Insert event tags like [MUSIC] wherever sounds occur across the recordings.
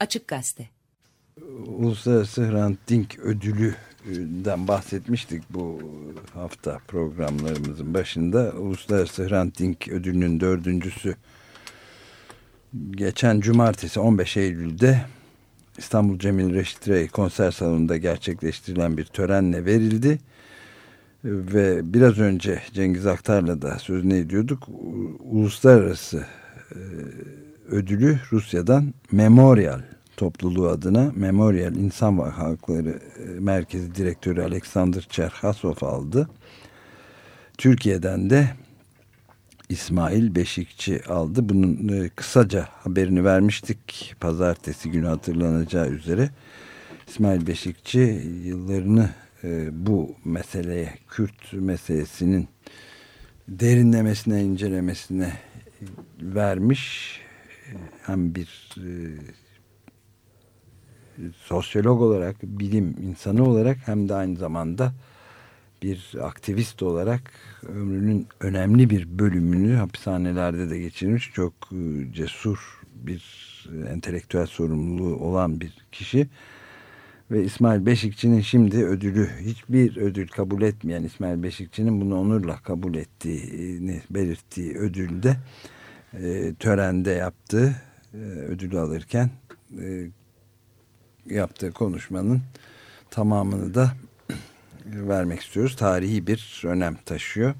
Açık Gazete Uluslararası Hrant Dink ödülüden bahsetmiştik bu hafta programlarımızın başında. Uluslararası Hrant Dink ödülünün dördüncüsü geçen cumartesi 15 Eylül'de İstanbul Cemil Reşit Rey konser salonunda gerçekleştirilen bir törenle verildi. Ve biraz önce Cengiz Aktar'la da sözünü ediyorduk. Uluslararası e, ödülü Rusya'dan Memorial topluluğu adına Memorial İnsan Hakları e, Merkezi Direktörü Alexander Çerhasov aldı. Türkiye'den de İsmail Beşikçi aldı. Bunun e, kısaca haberini vermiştik. Pazartesi günü hatırlanacağı üzere. İsmail Beşikçi yıllarını e, bu meseleye, Kürt meselesinin derinlemesine, incelemesine vermiş. Hem bir sosyolog olarak, bilim insanı olarak hem de aynı zamanda bir aktivist olarak ömrünün önemli bir bölümünü hapishanelerde de geçirmiş. Çok e, cesur bir e, entelektüel sorumluluğu olan bir kişi. Ve İsmail Beşikçi'nin şimdi ödülü, hiçbir ödül kabul etmeyen İsmail Beşikçi'nin bunu onurla kabul ettiğini belirttiği ödülde e, törende yaptığı e, ödülü alırken e, yaptığı konuşmanın tamamını da [CLEARS THROAT] vermek istiyoruz. Tarihi bir önem taşıyor.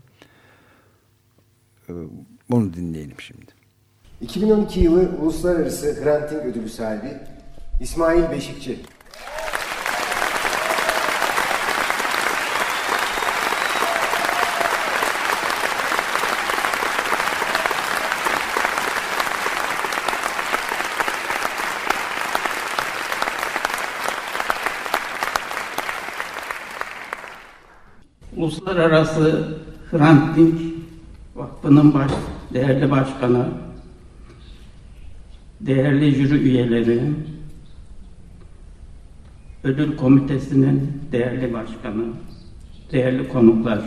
Ee, bunu dinleyelim şimdi. 2012 yılı Uluslararası Hrant Dink Ödülü sahibi İsmail Beşikçi Uluslararası Hrant Dink Vakfı'nın baş, değerli başkanı, değerli jüri üyeleri, ödül komitesinin değerli başkanı, değerli konuklar,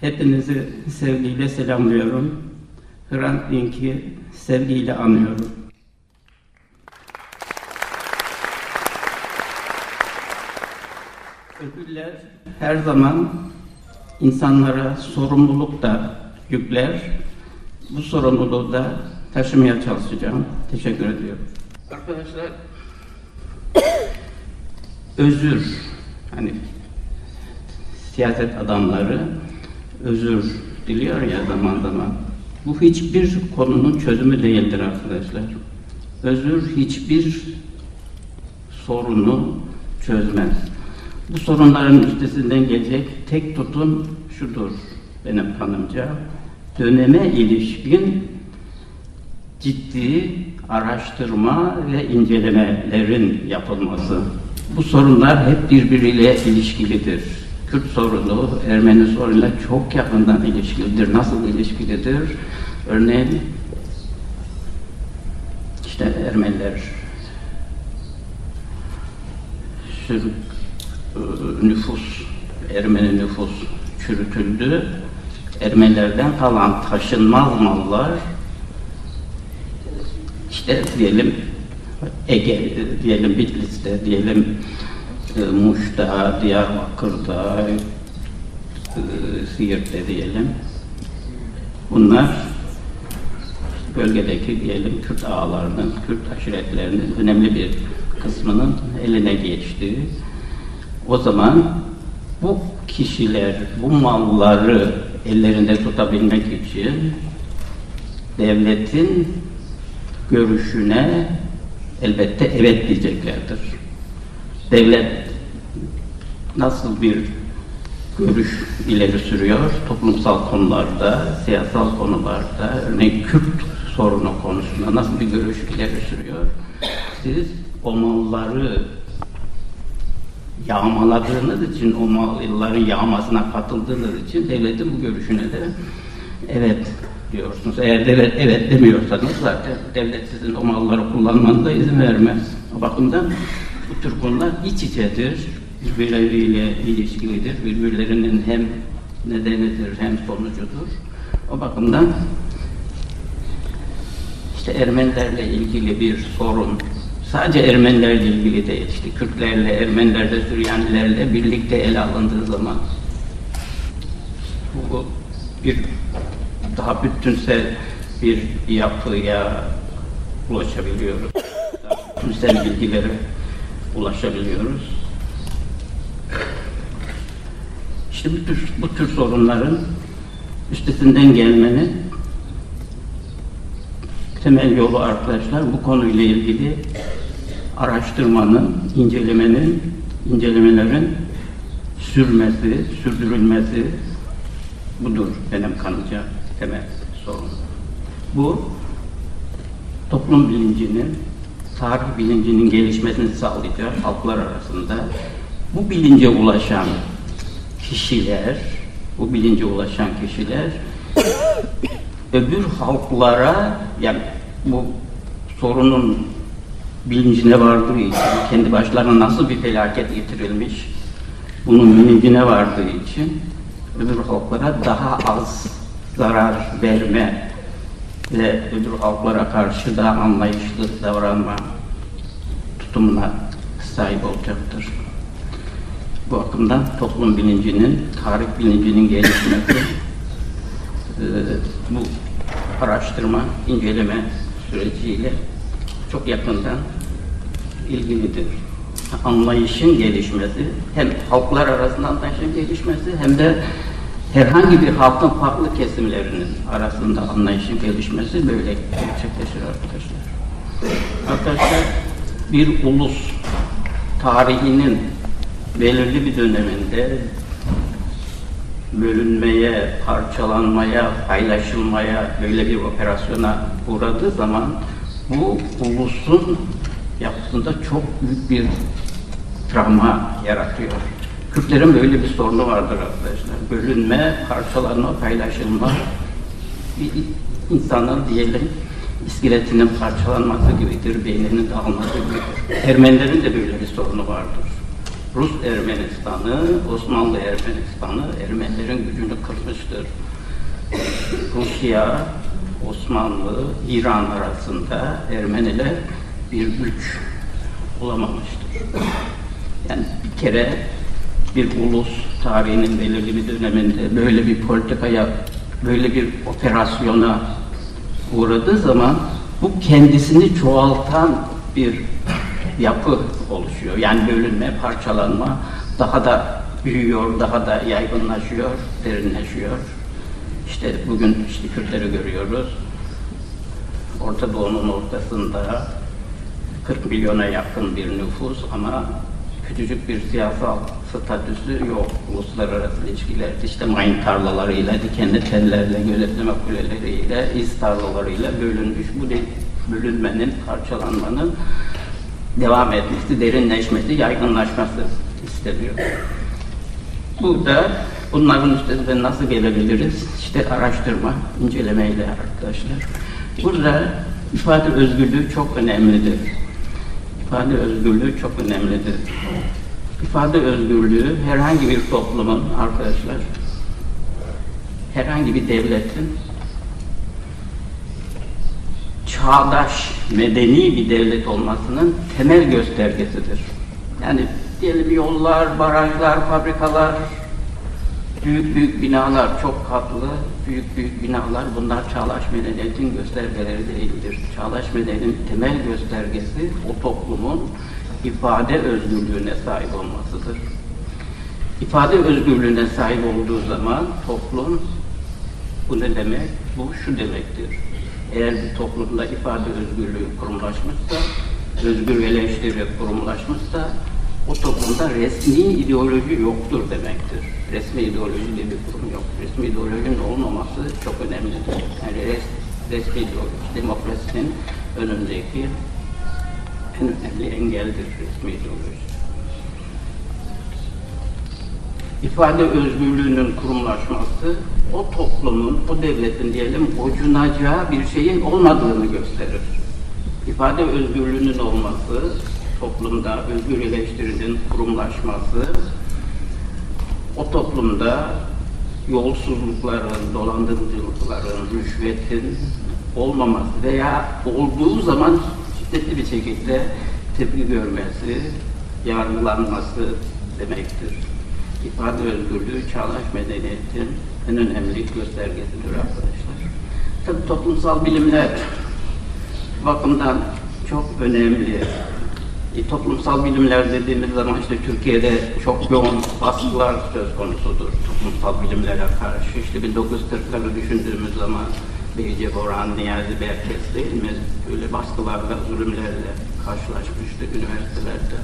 hepinizi sevgiyle selamlıyorum. Hrant Dink'i sevgiyle anıyorum. Ödüller her zaman insanlara sorumluluk da yükler. Bu sorumluluğu da taşımaya çalışacağım. Teşekkür ediyorum. Arkadaşlar özür hani siyaset adamları özür diliyor ya zaman zaman. Bu hiçbir konunun çözümü değildir arkadaşlar. Özür hiçbir sorunu çözmez. Bu sorunların üstesinden gelecek tek tutum şudur benim kanımca. Döneme ilişkin ciddi araştırma ve incelemelerin yapılması. Bu sorunlar hep birbiriyle ilişkilidir. Kürt sorunu Ermeni sorunuyla çok yakından ilişkilidir. Nasıl ilişkilidir? Örneğin işte Ermeniler Sürk e, nüfus, Ermeni nüfus çürütüldü. Ermenilerden kalan taşınmaz mallar işte diyelim Ege, diyelim Bitlis'te, diyelim e, Muş'ta, Diyarbakır'da, e, Siirt'te diyelim. Bunlar bölgedeki diyelim Kürt ağalarının, Kürt aşiretlerinin önemli bir kısmının eline geçti. O zaman bu kişiler bu malları ellerinde tutabilmek için devletin görüşüne elbette evet diyeceklerdir. Devlet nasıl bir görüş ileri sürüyor toplumsal konularda, siyasal konularda, örneğin Kürt sorunu konusunda nasıl bir görüş ileri sürüyor? Siz o malları yağmaladığınız için, o malların yağmasına katıldığınız için devletin bu görüşüne de evet diyorsunuz. Eğer devlet evet demiyorsanız zaten devlet sizin o malları kullanmanıza izin vermez. O bakımdan bu tür konular iç içedir, birbirleriyle ilişkilidir, birbirlerinin hem nedenidir hem sonucudur. O bakımdan işte Ermenilerle ilgili bir sorun sadece Ermenilerle ilgili değil, işte Kürtlerle, Ermenilerle, Süryanilerle birlikte ele alındığı zaman bu bir daha bütünsel bir yapıya ulaşabiliyoruz. Bütünsel bilgilere ulaşabiliyoruz. İşte bu tür, bu tür sorunların üstesinden gelmenin temel yolu arkadaşlar bu konuyla ilgili araştırmanın, incelemenin, incelemelerin sürmesi, sürdürülmesi budur benim kanıca temel sorun. Bu toplum bilincinin, tarih bilincinin gelişmesini sağlayacak halklar arasında bu bilince ulaşan kişiler, bu bilince ulaşan kişiler [COUGHS] öbür halklara yani bu sorunun bilincine vardığı için, kendi başlarına nasıl bir felaket getirilmiş, bunun bilincine vardığı için öbür halklara daha az zarar verme ve öbür halklara karşı daha anlayışlı davranma tutumuna sahip olacaktır. Bu bakımdan toplum bilincinin, tarih bilincinin gelişmesi e, bu araştırma, inceleme süreciyle çok yakından ilgilidir. Anlayışın gelişmesi, hem halklar arasında anlayışın gelişmesi hem de herhangi bir halkın farklı kesimlerinin arasında anlayışın gelişmesi böyle gerçekleşir arkadaşlar. Arkadaşlar bir ulus tarihinin belirli bir döneminde bölünmeye, parçalanmaya, paylaşılmaya böyle bir operasyona uğradığı zaman bu ulusun yapısında çok büyük bir travma yaratıyor. Kürtlerin böyle bir sorunu vardır arkadaşlar. Bölünme, parçalanma, paylaşılma insanın diyelim iskeletinin parçalanması gibidir, beyninin dağılması gibidir. Ermenilerin de böyle bir sorunu vardır. Rus Ermenistan'ı, Osmanlı Ermenistan'ı Ermenilerin gücünü kırmıştır. Rusya, Osmanlı, İran arasında Ermeniler bir güç olamamıştır. Yani bir kere bir ulus tarihinin belirli bir döneminde böyle bir politikaya, böyle bir operasyona uğradığı zaman bu kendisini çoğaltan bir yapı oluşuyor. Yani bölünme, parçalanma daha da büyüyor, daha da yaygınlaşıyor, derinleşiyor. İşte bugün işte Kürtleri görüyoruz. Orta Doğu'nun ortasında 40 milyona yakın bir nüfus ama küçücük bir siyasal statüsü yok. Uluslararası ilişkiler, işte mayın tarlalarıyla, dikenli tellerle, gözetleme kuleleriyle, iz tarlalarıyla bölünmüş. Bu bölünmenin, parçalanmanın devam etmesi, derinleşmesi, yaygınlaşması isteniyor. Burada bunların üstesinden nasıl gelebiliriz? İşte araştırma, incelemeyle arkadaşlar. Burada ifade özgürlüğü çok önemlidir. İfade özgürlüğü çok önemlidir. İfade özgürlüğü herhangi bir toplumun arkadaşlar, herhangi bir devletin çağdaş, medeni bir devlet olmasının temel göstergesidir. Yani diyelim yollar, barajlar, fabrikalar, büyük büyük binalar, çok katlı, büyük büyük binalar bunlar çağdaş medeniyetin göstergeleri değildir. Çağdaş medeniyetin temel göstergesi o toplumun ifade özgürlüğüne sahip olmasıdır. İfade özgürlüğüne sahip olduğu zaman toplum bu ne demek? Bu şu demektir. Eğer bir toplumda ifade özgürlüğü kurumlaşmışsa, özgür eleştiri kurumlaşmışsa toplumda resmi ideoloji yoktur demektir. Resmi ideoloji diye bir kurum yok. Resmi ideolojinin olmaması çok önemlidir. Yani res, resmi ideoloji, demokrasinin önündeki en önemli engeldir resmi ideoloji. İfade özgürlüğünün kurumlaşması o toplumun, o devletin diyelim gocunacağı bir şeyin olmadığını gösterir. İfade özgürlüğünün olması, toplumda özgür kurumlaşması, o toplumda yolsuzlukların, dolandırıcılıkların, rüşvetin olmaması veya olduğu zaman şiddetli bir şekilde tepki görmesi, yargılanması demektir. İfade özgürlüğü çağdaş medeniyetin en önemli göstergesidir arkadaşlar. Tabii toplumsal bilimler bakımdan çok önemli. E, toplumsal bilimler dediğimiz zaman işte Türkiye'de çok yoğun baskılar söz konusudur toplumsal bilimlere karşı. İşte 1940'ları düşündüğümüz zaman Beyce Boran, Niyazi Berkes değil mi? Böyle baskılarla, zulümlerle karşılaşmıştık üniversitelerde.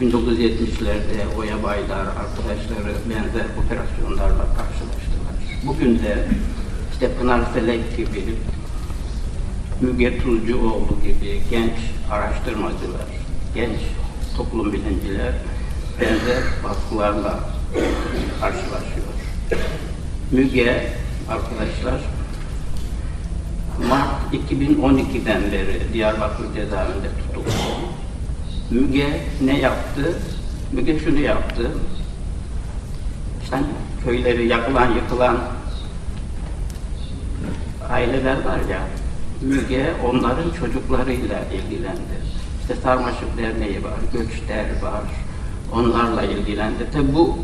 1970'lerde Oya Baydar arkadaşları benzer operasyonlarla karşılaştılar. Bugün de işte Pınar Selek gibi, Müge Tuzcuoğlu gibi genç araştırmacılar, genç toplum bilimciler benzer baskılarla karşılaşıyor. Müge arkadaşlar Mart 2012'den beri Diyarbakır cezaevinde tutuklu. Müge ne yaptı? Müge şunu yaptı. İşte köyleri yakılan, yıkılan aileler var ya, Müge onların çocuklarıyla ilgilendi. İşte Sarmaşık Derneği var, Göçler var, onlarla ilgilendi. Tabi bu,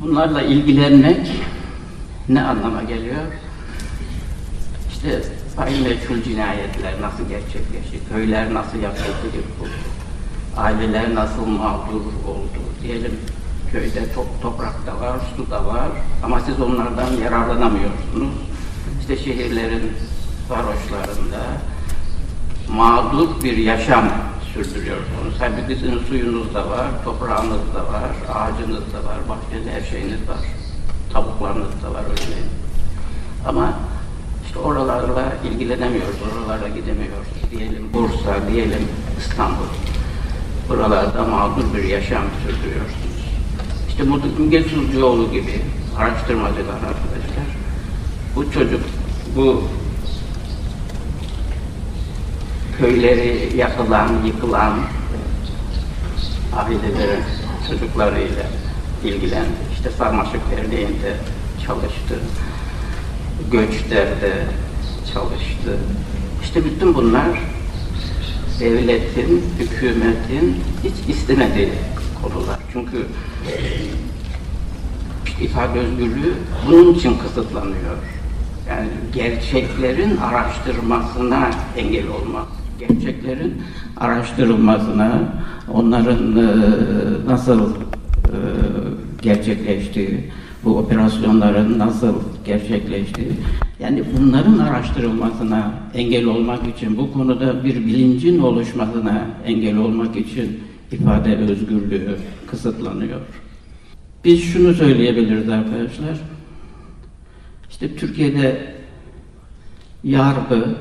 bunlarla ilgilenmek ne anlama geliyor? İşte fail meçhul cinayetler nasıl gerçekleşti, köyler nasıl yıkıldı, aileler nasıl mağdur oldu diyelim. Köyde top, toprak da var, su da var ama siz onlardan yararlanamıyorsunuz. İşte şehirlerin varoşlarında mağdur bir yaşam sürdürüyorsunuz. Halbuki sizin suyunuz da var, toprağınız da var, ağacınız da var, bahçede her şeyiniz var. Tavuklarınız da var öyle. Ama işte oralarla ilgilenemiyoruz, oralara gidemiyoruz. Diyelim Bursa, diyelim İstanbul. Buralarda mağdur bir yaşam sürdürüyorsunuz. İşte Müge Tuzcuoğlu gibi araştırmacılar arkadaşlar. Bu çocuk, bu köyleri yakılan, yıkılan ailelerin çocuklarıyla ilgilendi. İşte Sarmaşık Derneği'nde çalıştı. Göçler'de çalıştı. İşte bütün bunlar devletin, hükümetin hiç istemediği konular. Çünkü ifade özgürlüğü bunun için kısıtlanıyor. Yani gerçeklerin araştırmasına engel olmak, gerçeklerin araştırılmasına, onların e, nasıl e, gerçekleştiği, bu operasyonların nasıl gerçekleştiği, yani bunların araştırılmasına engel olmak için, bu konuda bir bilincin oluşmasına engel olmak için ifade özgürlüğü kısıtlanıyor. Biz şunu söyleyebiliriz arkadaşlar. İşte Türkiye'de yargı,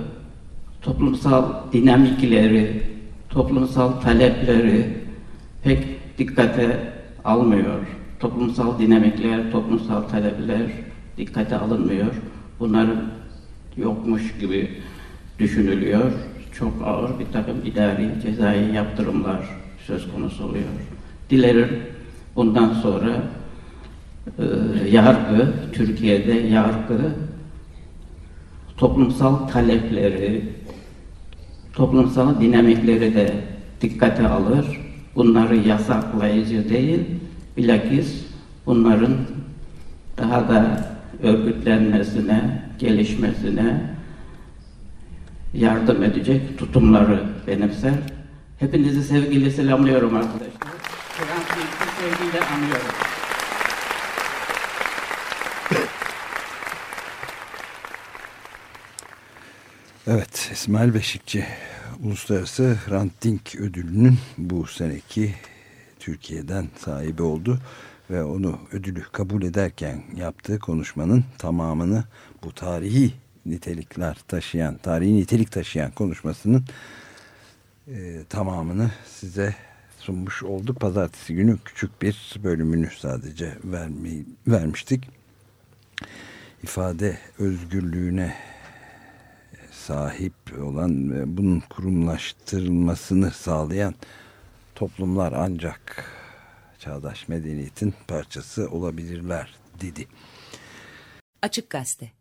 toplumsal dinamikleri, toplumsal talepleri pek dikkate almıyor. Toplumsal dinamikler, toplumsal talepler dikkate alınmıyor. Bunların yokmuş gibi düşünülüyor. Çok ağır bir takım idari, cezai yaptırımlar söz konusu oluyor. Dilerim bundan sonra e, yargı, Türkiye'de yargı toplumsal talepleri, toplumsal dinamikleri de dikkate alır. Bunları yasaklayıcı değil, bilakis bunların daha da örgütlenmesine, gelişmesine yardım edecek tutumları benimser. Hepinizi sevgiyle selamlıyorum arkadaşlar. Fransız'ı sevgiyle anıyorum. Evet, İsmail Beşikçi Uluslararası Hrant Dink ödülünün bu seneki Türkiye'den sahibi oldu ve onu ödülü kabul ederken yaptığı konuşmanın tamamını bu tarihi nitelikler taşıyan, tarihi nitelik taşıyan konuşmasının e, tamamını size sunmuş oldu. Pazartesi günü küçük bir bölümünü sadece vermeyi, vermiştik. İfade özgürlüğüne sahip olan ve bunun kurumlaştırılmasını sağlayan toplumlar ancak çağdaş medeniyetin parçası olabilirler dedi. Açık Gazete